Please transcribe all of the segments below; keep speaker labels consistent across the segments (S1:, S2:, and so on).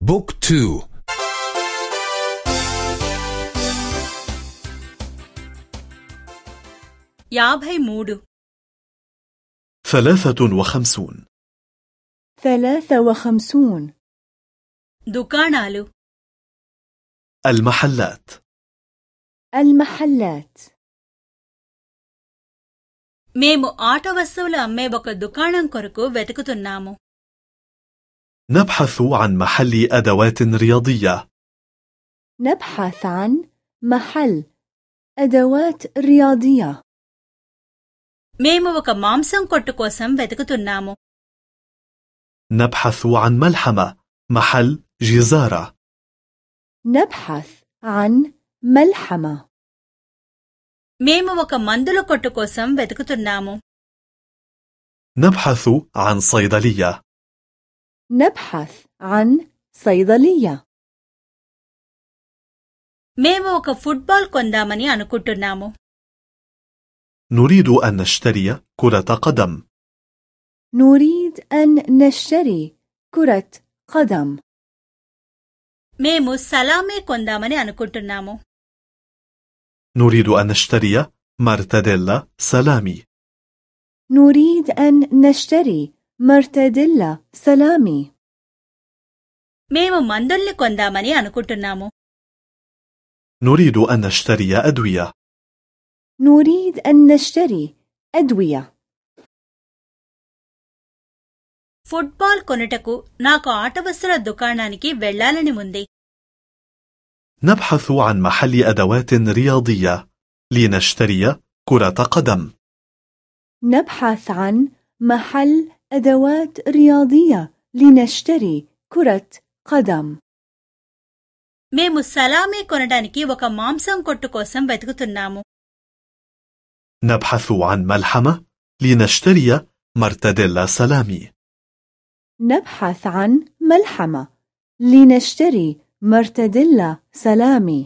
S1: بوك تو
S2: యాభై మూడు
S3: ثلاثة وخمسون
S4: ثلاثة وخمسون
S2: దుకాణాలు
S3: المحلات
S4: المحلات
S2: మేము ఆట వస్తువులు అమ్మే ఒక దుకాణం కొరకు వెతుకుతున్నాము
S3: نبحث عن محل أدوات رياضية
S4: نبحث عن محل أدوات رياضية
S2: మేము ఒక మాంసం కొట్టు కోసం వెతుకుతున్నాము
S3: نبحث عن ملحمة محل جزارة
S4: نبحث عن ملحمة
S2: మేము ఒక మందుల కొట్టు కోసం వెతుకుతున్నాము
S3: نبحث عن صيدلية
S4: نبحث عن صيدلية
S2: మేము ఒక ఫుట్బాల్ కొందామని అనుకుంటున్నాము
S3: نريد أن نشتري كرة قدم
S4: نريد أن نشتري كرة قدم
S2: మేము సలామీ కొందామని అనుకుంటున్నాము
S3: نريد أن نشتري مرتديلا سلامي
S4: نريد أن نشتري مرتديلا سلامي
S2: మేము మందుల్ని కొందామని అనుకుంటున్నాము
S3: نريد أن نشتري أدوية
S4: نريد أن نشتري أدوية
S2: ఫుట్బాల్ కొనుటకు నాకు ఆట వస్తువుల దుకాణానికి వెళ్లాలని ఉంది
S3: نبحث عن محل أدوات رياضية لنشتري كرة قدم
S4: نبحث عن محل أدوات رياضية لنشتري كرة قدم
S2: మేము సలామీ కొనడానికి ఒక మాంసం కొట్టు కోసం వెతుకుతున్నాము
S3: نبحث عن ملحمة لنشتري مرتديلا سلامي
S4: نبحث عن ملحمة لنشتري مرتديلا سلامي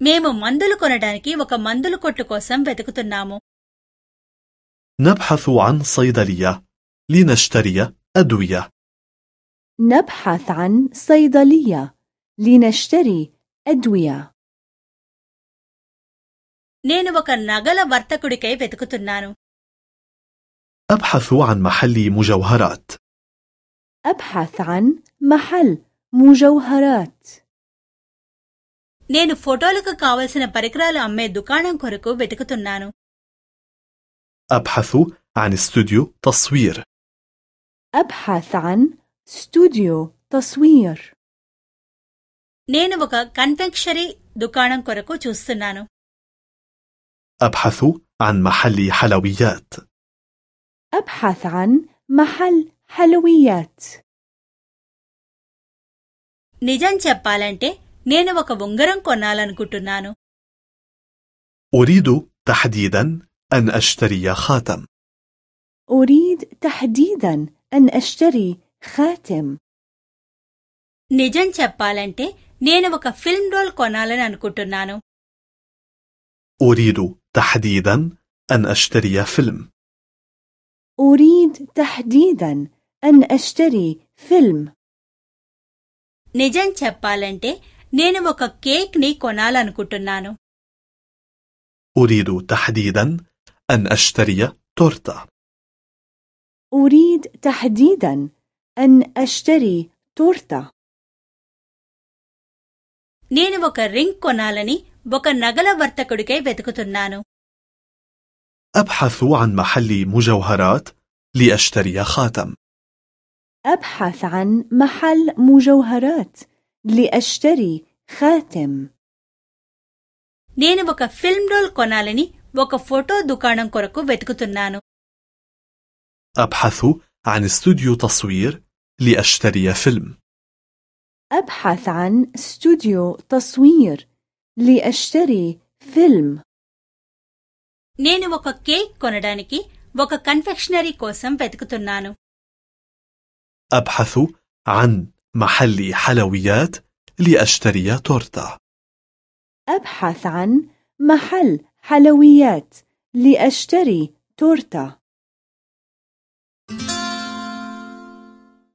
S2: మేము మందులు కొనడానికి ఒక మందుల కొట్టు కోసం వెతుకుతున్నాము
S3: نبحث عن صيدلية لنشتري أدوية
S4: نبحث عن صيدلية لنشتري أدوية
S2: నేను ఒక నగల వర్తకుడికై వెతుకుతున్నాను
S3: أبحث عن محل مجوهرات
S4: أبحث عن محل مجوهرات
S2: నేను ఫోటోలకు కావలసిన పరికరాలు అమ్మే దుకాణం కొరకు వెతుకుతున్నాను
S3: أبحث عن استوديو تصوير
S4: أبحث عن استوديو تصوير
S2: నేను ఒక కన్ఫెక్షరీ దుకాణం కొరకు చూస్తున్నాను
S3: أبحث عن محل حلويات
S4: أبحث عن محل حلويات
S2: నిజం చెప్పాలంటే నేను ఒక ఉంగరం కొనాలనుకుంటున్నాను
S3: أريد تحديدا أن أشتري خاتم
S4: أريد تحديدا أن أشتري خاتم
S2: నిజం చెప్పాలంటే నేను ఒక ఫిల్మ్ రోల్ కొనాలని అనుకుంటున్నాను
S3: أريد تحديدا أن أشتري فيلم
S4: أريد تحديدا أن أشتري فيلم
S2: నిజం చెప్పాలంటే నేను ఒక కేక్ ని కొనాలనుకుంటున్నాను
S3: أريد تحديدا أن أشتري تورتة
S4: أريد تحديدا أن أشتري تورتة
S2: నేను ఒక రింగ్ కొనాలని ఒక నగల వర్తకుడికై వెతుకుతున్నాను
S3: أبحث عن محل مجوهرات لأشتري خاتم
S4: أبحث عن محل مجوهرات لأشتري خاتم
S2: నేను ఒక ఫిల్మ్ రోల్ కొనాలని ఒక ఫోటో దుకాణం కొరకు వెతుకుతున్నాను
S3: أبحث عن استوديو تصوير لأشتري فيلم
S4: أبحث عن استوديو تصوير لأشتري فيلم
S2: నేను ఒక కేక్ కొనడానికి ఒక కన్ఫెక్షనరీ కోసం వెతుకుతున్నాను
S3: أبحث عن محل حلويات لأشتري تورتة
S4: أبحث عن محل حلويات لأشتري تورتة.